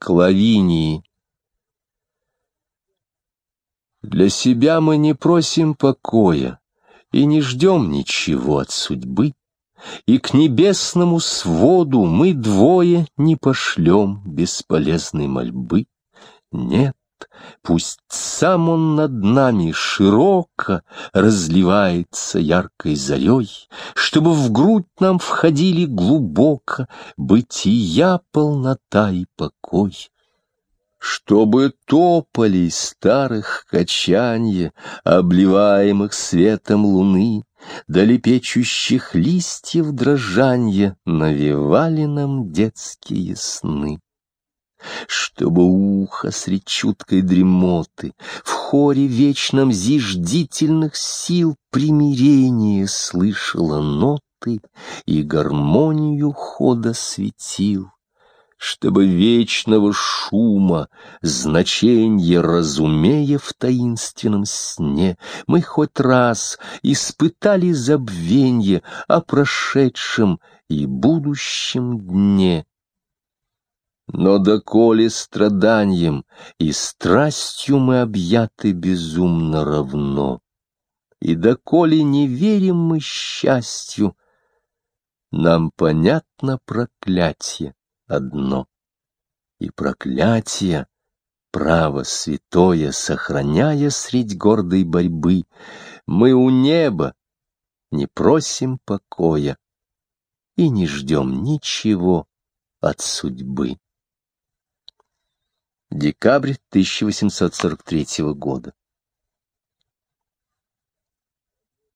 к Лавинии. Для себя мы не просим покоя и не ждем ничего от судьбы, и к небесному своду мы двое не пошлем бесполезной мольбы. Нет, Пусть сам он над нами широко разливается яркой зарей, Чтобы в грудь нам входили глубоко Бытия, полнота и покой. Чтобы топали старых качанье, Обливаемых светом луны, Да лепечущих листьев дрожанье Навевали нам детские сны чтобы ухо средь чуткой дремоты в хоре вечном зиждительных сил примирение слышало ноты и гармонию хода светил, чтобы вечного шума значенье разумея в таинственном сне, мы хоть раз испытали забвенье о прошедшем и будущем дне. Но доколе страданием и страстью мы объяты безумно равно, И доколе не верим мы счастью, Нам понятно проклятие одно. И проклятие, право святое, Сохраняя средь гордой борьбы, Мы у неба не просим покоя И не ждем ничего от судьбы. Декабрь 1843 года.